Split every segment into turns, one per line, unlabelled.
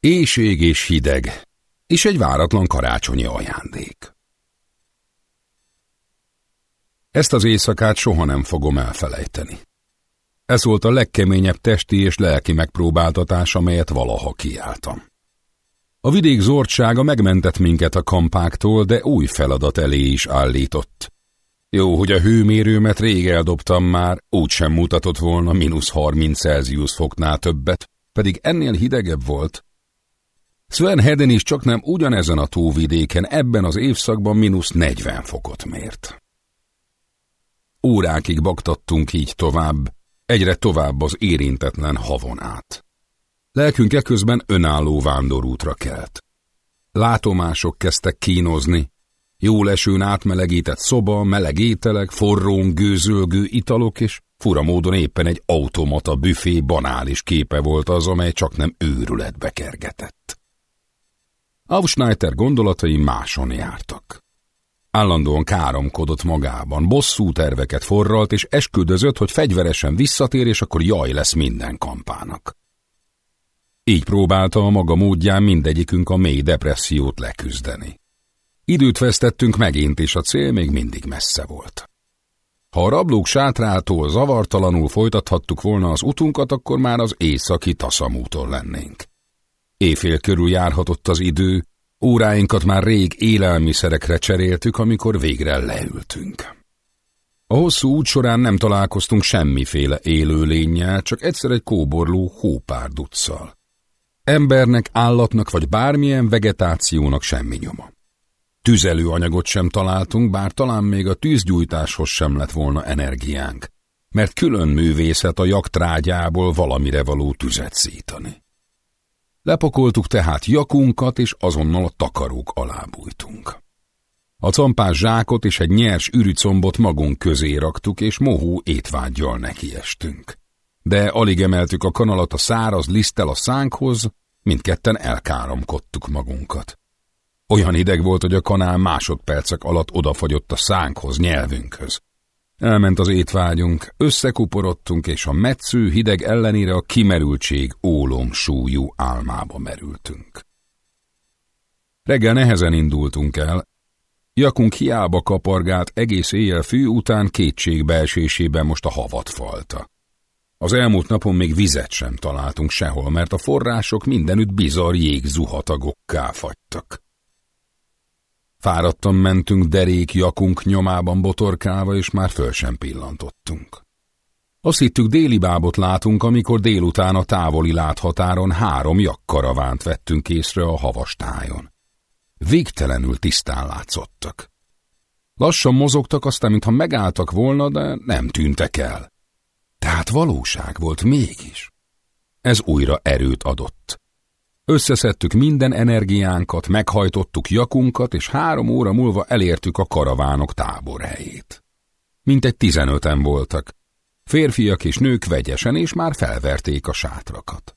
Éjség és hideg, és egy váratlan karácsonyi ajándék. Ezt az éjszakát soha nem fogom elfelejteni. Ez volt a legkeményebb testi és lelki megpróbáltatás, amelyet valaha kiálltam. A vidék zordsága megmentett minket a kampáktól, de új feladat elé is állított. Jó, hogy a hőmérőmet rég eldobtam már, úgysem mutatott volna mínusz 30 Celsius foknál többet, pedig ennél hidegebb volt. Sven Heden is csak nem ugyanezen a tóvidéken ebben az évszakban mínusz 40 fokot mért. Órákig baktattunk így tovább, egyre tovább az érintetlen havon át. Lelkünk eközben önálló vándorútra kelt. Látomások kezdtek kínozni, jó lesőn átmelegített szoba, meleg ételek, forrón gőzölgő italok, és fura módon éppen egy automata büfé banális képe volt az, amely csak nem őrületbe kergetett. Aufschneider gondolatai máson jártak. Állandóan káromkodott magában, bosszú terveket forralt, és esküdözött, hogy fegyveresen visszatér, és akkor jaj lesz minden kampának. Így próbálta a maga módján mindegyikünk a mély depressziót leküzdeni. Időt vesztettünk megint, és a cél még mindig messze volt. Ha a rablók sátrától zavartalanul folytathattuk volna az utunkat, akkor már az északi taszamúton lennénk. Éjfél körül járhatott az idő, óráinkat már rég élelmiszerekre cseréltük, amikor végre leültünk. A hosszú út során nem találkoztunk semmiféle élőlényel, csak egyszer egy kóborló hópárduccal. Embernek, állatnak vagy bármilyen vegetációnak semmi nyoma. Tüzelőanyagot sem találtunk, bár talán még a tűzgyújtáshoz sem lett volna energiánk, mert külön művészet a jaktrágyából valamire való tüzet szítani. Lepakoltuk tehát jakunkat, és azonnal a takarók alá bújtunk. A campás zsákot és egy nyers ürücombot magunk közé raktuk, és mohó étvágyjal nekiestünk. De alig emeltük a kanalat a száraz liszttel a szánkhoz, mindketten elkáromkodtuk magunkat. Olyan hideg volt, hogy a kanál másodpercek alatt odafagyott a szánkhoz, nyelvünkhöz. Elment az étvágyunk, összekuporodtunk, és a metsző hideg ellenére a kimerültség ólom súlyú álmába merültünk. Reggel nehezen indultunk el, Jakunk hiába kapargált egész éjjel fű után kétségbeesésében most a havat falta. Az elmúlt napon még vizet sem találtunk sehol, mert a források mindenütt bizarr jégzuhatagokká fagytak. Fáradtan mentünk derék jakunk nyomában botorkálva, és már föl sem pillantottunk. Azt hittük déli bábot látunk, amikor délután a távoli láthatáron három jakkaravánt vettünk észre a havastájon. Végtelenül tisztán látszottak. Lassan mozogtak, aztán mintha megálltak volna, de nem tűntek el. Tehát valóság volt mégis. Ez újra erőt adott. Összeszedtük minden energiánkat, meghajtottuk jakunkat, és három óra múlva elértük a karavánok táborhelyét. Mintegy tizenöten voltak. Férfiak és nők vegyesen, és már felverték a sátrakat.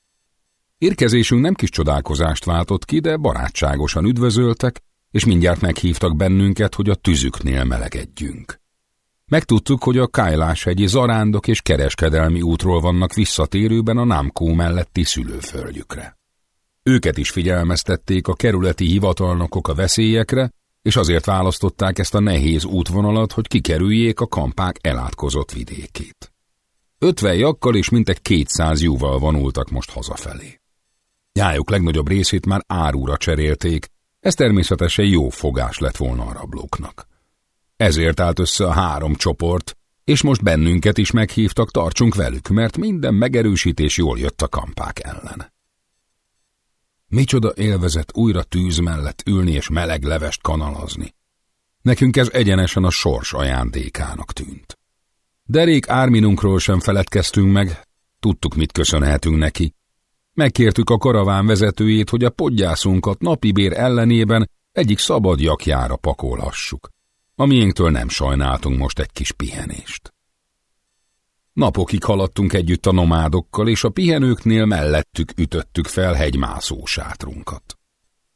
Érkezésünk nem kis csodálkozást váltott ki, de barátságosan üdvözöltek, és mindjárt meghívtak bennünket, hogy a tüzüknél melegedjünk. Megtudtuk, hogy a Kájlás-hegyi zarándok és kereskedelmi útról vannak visszatérőben a Námkó melletti szülőföldjükre. Őket is figyelmeztették a kerületi hivatalnokok a veszélyekre, és azért választották ezt a nehéz útvonalat, hogy kikerüljék a kampák elátkozott vidékét. Ötven jakkal és mintegy kétszáz júval vonultak most hazafelé. Jájuk legnagyobb részét már árúra cserélték, ez természetesen jó fogás lett volna a rablóknak. Ezért állt össze a három csoport, és most bennünket is meghívtak, tartsunk velük, mert minden megerősítés jól jött a kampák ellen. Micsoda élvezet újra tűz mellett ülni és meleg levest kanalazni. Nekünk ez egyenesen a sors ajándékának tűnt. Derék Árminunkról sem feledkeztünk meg, tudtuk, mit köszönhetünk neki. Megkértük a karaván vezetőjét, hogy a podgyászunkat napi bér ellenében egyik szabad jakjára pakolhassuk. A miénktől nem sajnáltunk most egy kis pihenést. Napokig haladtunk együtt a nomádokkal, és a pihenőknél mellettük ütöttük fel hegymászó sátrunkat.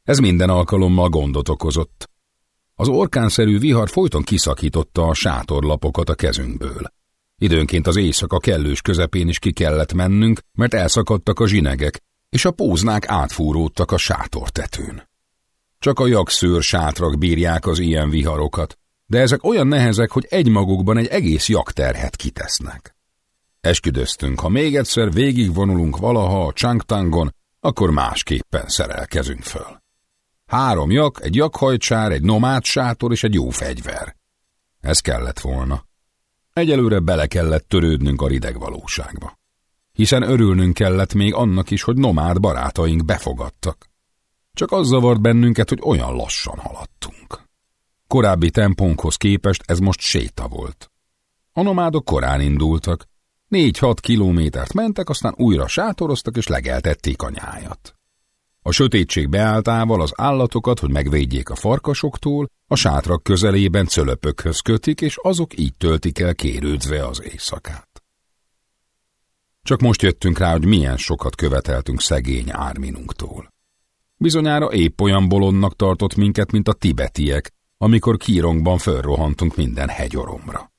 Ez minden alkalommal gondot okozott. Az orkánszerű vihar folyton kiszakította a sátorlapokat a kezünkből. Időnként az éjszaka kellős közepén is ki kellett mennünk, mert elszakadtak a zsinegek, és a póznák átfúródtak a sátortetőn. Csak a jakszőr sátrak bírják az ilyen viharokat, de ezek olyan nehezek, hogy egymagukban egy egész jakterhet kitesznek. Esküdöztünk, ha még egyszer végigvonulunk valaha a Changtangon, akkor másképpen szerelkezünk föl. Három jak, egy jakhajcsár, egy nomád sátor és egy jó fegyver. Ez kellett volna. Egyelőre bele kellett törődnünk a rideg valóságba. Hiszen örülnünk kellett még annak is, hogy nomád barátaink befogadtak. Csak az zavart bennünket, hogy olyan lassan haladtunk. Korábbi tempónkhoz képest ez most séta volt. A nomádok korán indultak, négy-hat kilométert mentek, aztán újra sátoroztak és legeltették a nyájat. A sötétség beálltával az állatokat, hogy megvédjék a farkasoktól, a sátrak közelében cölöpökhöz kötik, és azok így töltik el kérődve az éjszakát. Csak most jöttünk rá, hogy milyen sokat követeltünk szegény Árminunktól. Bizonyára épp olyan bolondnak tartott minket, mint a tibetiek, amikor kírongban fölrohantunk minden hegyoromra.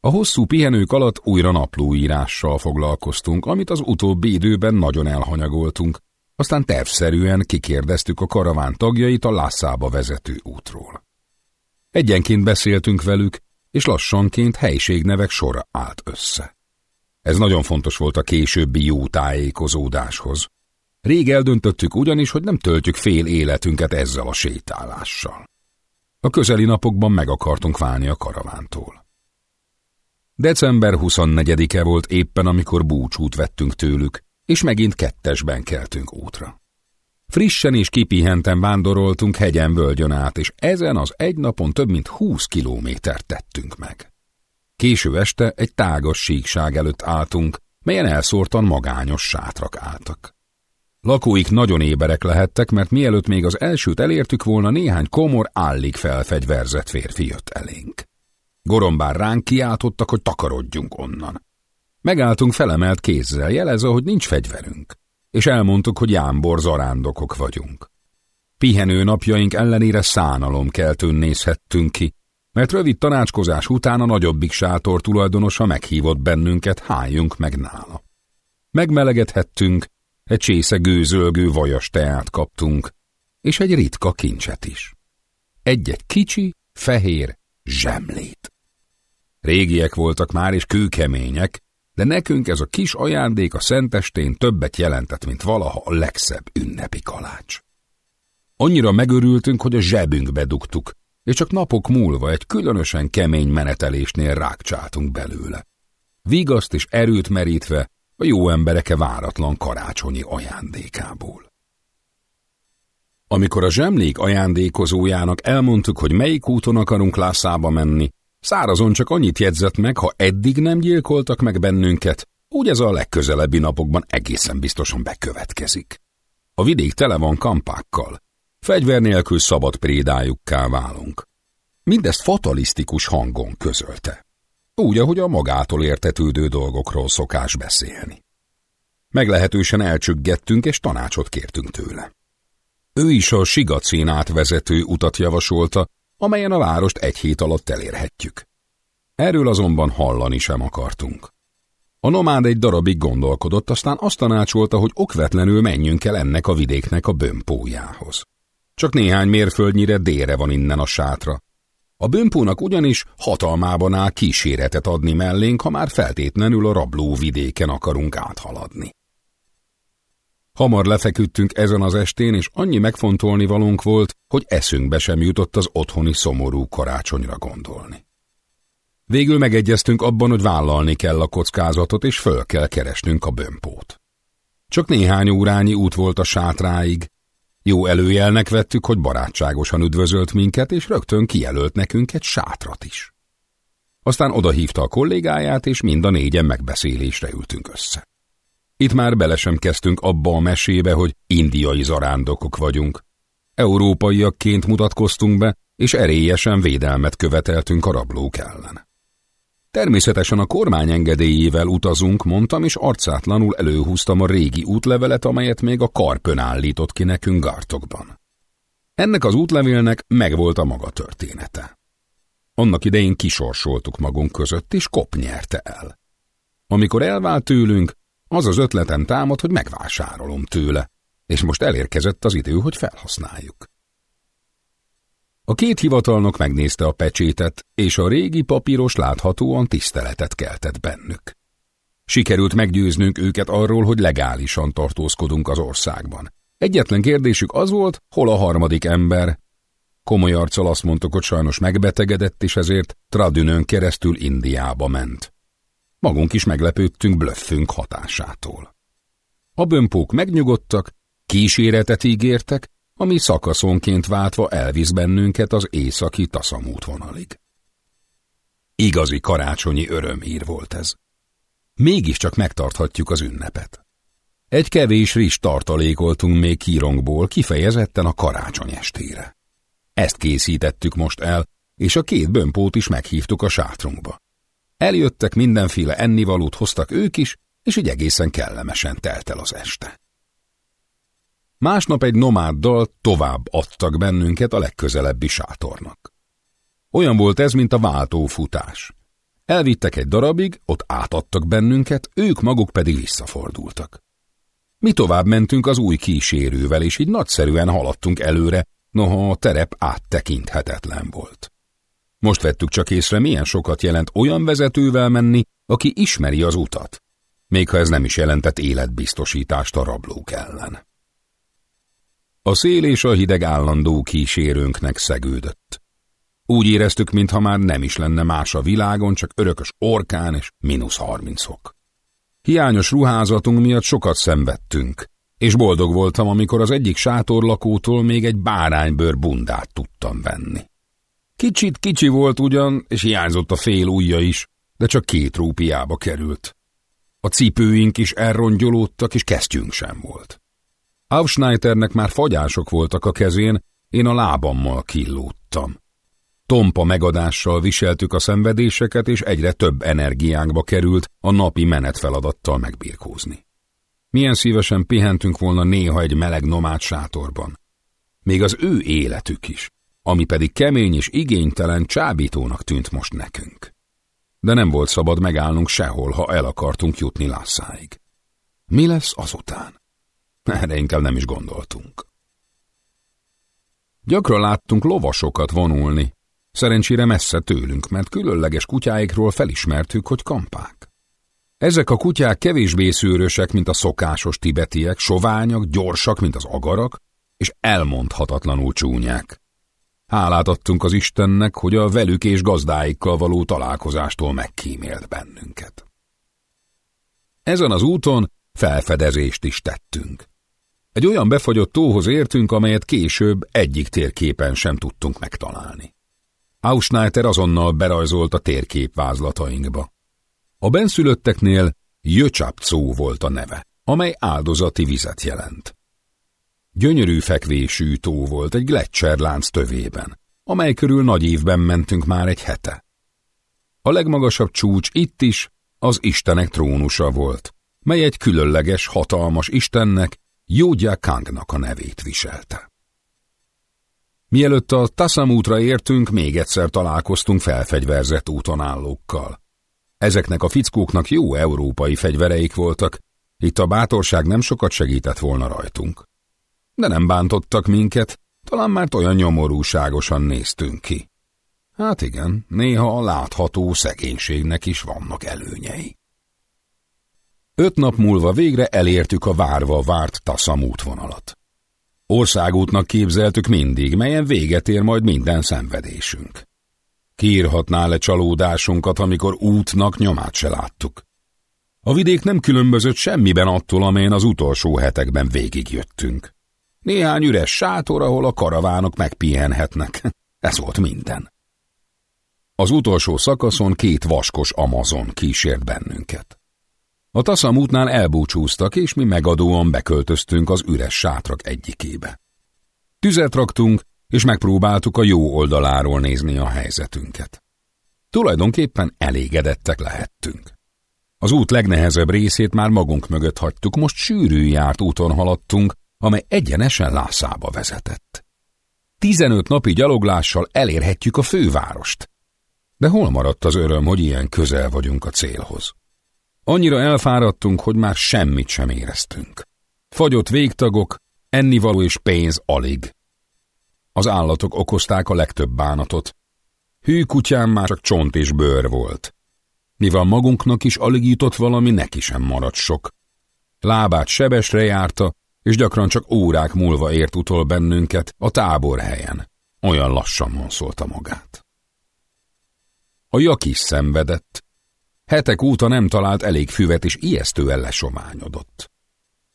A hosszú pihenők alatt újra naplóírással foglalkoztunk, amit az utóbbi időben nagyon elhanyagoltunk, aztán tervszerűen kikérdeztük a karaván tagjait a Lasszába vezető útról. Egyenként beszéltünk velük, és lassanként helységnevek sora állt össze. Ez nagyon fontos volt a későbbi jó tájékozódáshoz. Rég eldöntöttük ugyanis, hogy nem töltjük fél életünket ezzel a sétálással. A közeli napokban meg akartunk válni a karavántól. December 24-e volt éppen, amikor búcsút vettünk tőlük, és megint kettesben keltünk útra. Frissen és kipihenten vándoroltunk hegyen völgyön át, és ezen az egy napon több mint húsz kilométert tettünk meg. Késő este egy tágas síkság előtt álltunk, melyen elszórtan magányos sátrak álltak. Lakóik nagyon éberek lehettek, mert mielőtt még az elsőt elértük volna, néhány komor, állig felfegyverzett férfi jött elénk. Gorombár ránk kiáltottak, hogy takarodjunk onnan. Megálltunk felemelt kézzel, jelezve, hogy nincs fegyverünk, és elmondtuk, hogy jámbor zarándokok vagyunk. Pihenő napjaink ellenére szánalomkeltőn nézhettünk ki, mert rövid tanácskozás után a nagyobbik sátor tulajdonosa meghívott bennünket, hájunk meg nála. Megmelegedhettünk, egy csésze gőzölgő vajas teát kaptunk, és egy ritka kincset is. Egy-egy kicsi, fehér zsemlét. Régiek voltak már, és kőkemények, de nekünk ez a kis ajándék a szentestén többet jelentett, mint valaha a legszebb ünnepi kalács. Annyira megörültünk, hogy a zsebünkbe dugtuk, és csak napok múlva egy különösen kemény menetelésnél rákcsáltunk belőle. Vigaszt és erőt merítve a jó embereke váratlan karácsonyi ajándékából. Amikor a zsemlék ajándékozójának elmondtuk, hogy melyik úton akarunk Lászába menni, szárazon csak annyit jegyzett meg, ha eddig nem gyilkoltak meg bennünket, úgy ez a legközelebbi napokban egészen biztosan bekövetkezik. A vidék tele van kampákkal, fegyver nélkül szabad prédájukká válunk. Mindezt fatalisztikus hangon közölte. Úgy, ahogy a magától értetődő dolgokról szokás beszélni. Meglehetősen elcsüggettünk, és tanácsot kértünk tőle. Ő is a Sigacén átvezető utat javasolta, amelyen a várost egy hét alatt elérhetjük. Erről azonban hallani sem akartunk. A nomád egy darabig gondolkodott, aztán azt tanácsolta, hogy okvetlenül menjünk el ennek a vidéknek a bömpójához. Csak néhány mérföldnyire délre van innen a sátra, a bömpónak ugyanis hatalmában áll kíséretet adni mellénk, ha már feltétlenül a rabló vidéken akarunk áthaladni. Hamar lefeküdtünk ezen az estén, és annyi megfontolni valónk volt, hogy eszünkbe sem jutott az otthoni szomorú karácsonyra gondolni. Végül megegyeztünk abban, hogy vállalni kell a kockázatot, és föl kell keresnünk a bömpót. Csak néhány órányi út volt a sátráig, jó előjelnek vettük, hogy barátságosan üdvözölt minket, és rögtön kijelölt nekünk egy sátrat is. Aztán odahívta a kollégáját, és mind a négyen megbeszélésre ültünk össze. Itt már bele sem kezdtünk abba a mesébe, hogy indiai zarándokok vagyunk. Európaiakként mutatkoztunk be, és erélyesen védelmet követeltünk a rablók ellen. Természetesen a kormány engedélyével utazunk, mondtam, és arcátlanul előhúztam a régi útlevelet, amelyet még a karpön állított ki nekünk Gartokban. Ennek az útlevélnek megvolt a maga története. Annak idején kisorsoltuk magunk között, és Kop nyerte el. Amikor elvált tőlünk, Az az ötletem támad, hogy megvásárolom tőle, és most elérkezett az idő, hogy felhasználjuk. A két hivatalnok megnézte a pecsétet, és a régi papíros láthatóan tiszteletet keltett bennük. Sikerült meggyőznünk őket arról, hogy legálisan tartózkodunk az országban. Egyetlen kérdésük az volt, hol a harmadik ember. Komoly arccal azt mondtuk, hogy sajnos megbetegedett, és ezért Tradünön keresztül Indiába ment. Magunk is meglepődtünk blöffünk hatásától. A bömpók megnyugodtak, kíséretet ígértek, ami szakaszonként váltva elvisz bennünket az északi taszamút vonalig. Igazi karácsonyi örömhír volt ez. Mégiscsak megtarthatjuk az ünnepet. Egy kevés rizs tartalékoltunk még kírongból kifejezetten a karácsony estére. Ezt készítettük most el, és a két bömpót is meghívtuk a sátrunkba. Eljöttek, mindenféle ennivalót hoztak ők is, és így egészen kellemesen telt el az este. Másnap egy nomáddal tovább adtak bennünket a legközelebbi sátornak. Olyan volt ez, mint a váltófutás. Elvittek egy darabig, ott átadtak bennünket, ők maguk pedig visszafordultak. Mi tovább mentünk az új kísérővel, és így nagyszerűen haladtunk előre, noha a terep áttekinthetetlen volt. Most vettük csak észre, milyen sokat jelent olyan vezetővel menni, aki ismeri az utat, még ha ez nem is jelentett életbiztosítást a rablók ellen. A szél és a hideg állandó kísérőnknek szegődött. Úgy éreztük, mintha már nem is lenne más a világon, csak örökös orkán és mínusz harmincok. Hiányos ruházatunk miatt sokat szenvedtünk, és boldog voltam, amikor az egyik sátorlakótól még egy báránybőr bundát tudtam venni. Kicsit kicsi volt ugyan, és hiányzott a fél ujja is, de csak két rúpiába került. A cipőink is elrongyolódtak, és kesztyünk sem volt. Aufschneiternek már fagyások voltak a kezén, én a lábammal killódtam. Tompa megadással viseltük a szenvedéseket, és egyre több energiánkba került a napi menetfeladattal megbirkózni. Milyen szívesen pihentünk volna néha egy meleg nomád sátorban. Még az ő életük is, ami pedig kemény és igénytelen csábítónak tűnt most nekünk. De nem volt szabad megállnunk sehol, ha el akartunk jutni Lásszáig. Mi lesz azután? Erre inkább nem is gondoltunk. Gyakran láttunk lovasokat vonulni, szerencsére messze tőlünk, mert különleges kutyáikról felismertük, hogy kampák. Ezek a kutyák kevésbé szőrösek, mint a szokásos tibetiek, soványak, gyorsak, mint az agarak, és elmondhatatlanul csúnyák. Hálát adtunk az Istennek, hogy a velük és gazdáikkal való találkozástól megkímélt bennünket. Ezen az úton felfedezést is tettünk. Egy olyan befagyott tóhoz értünk, amelyet később egyik térképen sem tudtunk megtalálni. Ausnáter azonnal berajzolt a térkép vázlatainkba. A benszülötteknél Jöcsapcó volt a neve, amely áldozati vizet jelent. Gyönyörű fekvésű tó volt egy gletszerlánc tövében, amely körül nagy évben mentünk már egy hete. A legmagasabb csúcs itt is az Istenek trónusa volt, mely egy különleges, hatalmas Istennek, Jógyá Kangnak a nevét viselte. Mielőtt a Tassamútra értünk, még egyszer találkoztunk felfegyverzett útonállókkal. Ezeknek a fickóknak jó európai fegyvereik voltak, itt a bátorság nem sokat segített volna rajtunk. De nem bántottak minket, talán már olyan nyomorúságosan néztünk ki. Hát igen, néha a látható szegénységnek is vannak előnyei. Öt nap múlva végre elértük a várva várt Tassam útvonalat. Országútnak képzeltük mindig, melyen véget ér majd minden szenvedésünk. Kiírhatná le csalódásunkat, amikor útnak nyomát se láttuk. A vidék nem különbözött semmiben attól, amelyen az utolsó hetekben végigjöttünk. Néhány üres sátor, ahol a karavánok megpihenhetnek. Ez volt minden. Az utolsó szakaszon két vaskos Amazon kísért bennünket. A taszam útnál elbúcsúztak, és mi megadóan beköltöztünk az üres sátrak egyikébe. Tüzet raktunk, és megpróbáltuk a jó oldaláról nézni a helyzetünket. Tulajdonképpen elégedettek lehettünk. Az út legnehezebb részét már magunk mögött hagytuk, most sűrű járt úton haladtunk, amely egyenesen Lászába vezetett. Tizenöt napi gyaloglással elérhetjük a fővárost. De hol maradt az öröm, hogy ilyen közel vagyunk a célhoz? Annyira elfáradtunk, hogy már semmit sem éreztünk. Fagyott végtagok, ennivaló és pénz alig. Az állatok okozták a legtöbb bánatot. Hű kutyám már csak csont és bőr volt. Mivel magunknak is alig jutott valami, neki sem maradt sok. Lábát sebesre járta, és gyakran csak órák múlva ért utol bennünket a táborhelyen. Olyan lassan monszolta magát. A jak is szenvedett. Hetek óta nem talált elég füvet, és ijesztően lesományodott.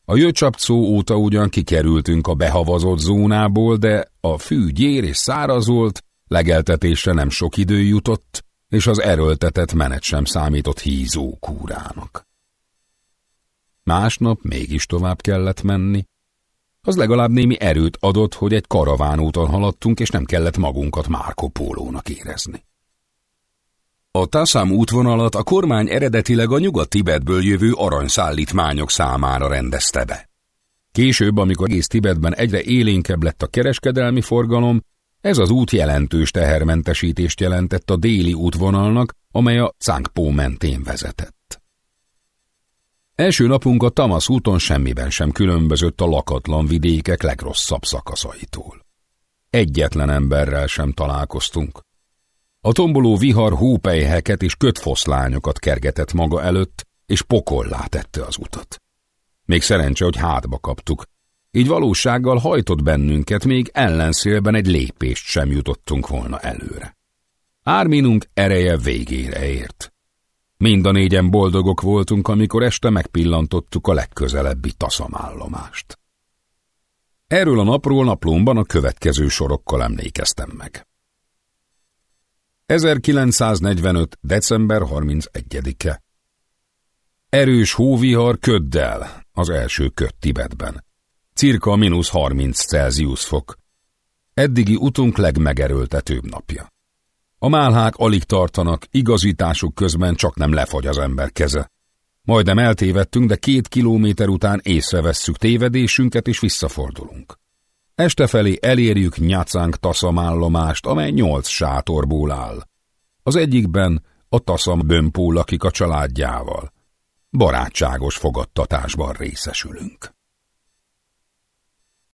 A jöcsapcó óta ugyan kikerültünk a behavazott zónából, de a fű gyér és száraz volt, legeltetésre nem sok idő jutott, és az erőltetett menet sem számított hízó kúrának. Másnap mégis tovább kellett menni. Az legalább némi erőt adott, hogy egy karavánúton haladtunk, és nem kellett magunkat Márko Pólónak érezni. A Tassam útvonalat a kormány eredetileg a nyugat-Tibetből jövő aranyszállítmányok számára rendezte be. Később, amikor egész Tibetben egyre élénkebb lett a kereskedelmi forgalom, ez az út jelentős tehermentesítést jelentett a déli útvonalnak, amely a Cangpó mentén vezetett. Első napunk a Tamasz úton semmiben sem különbözött a lakatlan vidékek legrosszabb szakaszaitól. Egyetlen emberrel sem találkoztunk. A tomboló vihar hópejheket és kötfoszlányokat kergetett maga előtt, és pokollá tette az utat. Még szerencse, hogy hátba kaptuk, így valósággal hajtott bennünket, még ellenszélben egy lépést sem jutottunk volna előre. Árminunk ereje végére ért. Mind a négyen boldogok voltunk, amikor este megpillantottuk a legközelebbi taszamállomást. Erről a napról naplomban a következő sorokkal emlékeztem meg. 1945. december 31-e Erős hóvihar köddel, az első köd Tibetben. Cirka mínusz 30 Celsius fok. Eddigi utunk legmegerőltetőbb napja. A málhák alig tartanak, igazításuk közben csak nem lefagy az ember keze. Majdnem eltévedtünk, de két kilométer után észrevesszük tévedésünket és visszafordulunk. Este felé elérjük Nyacánk taszamállomást, amely nyolc sátorból áll. Az egyikben a taszam bömpó lakik a családjával. Barátságos fogadtatásban részesülünk.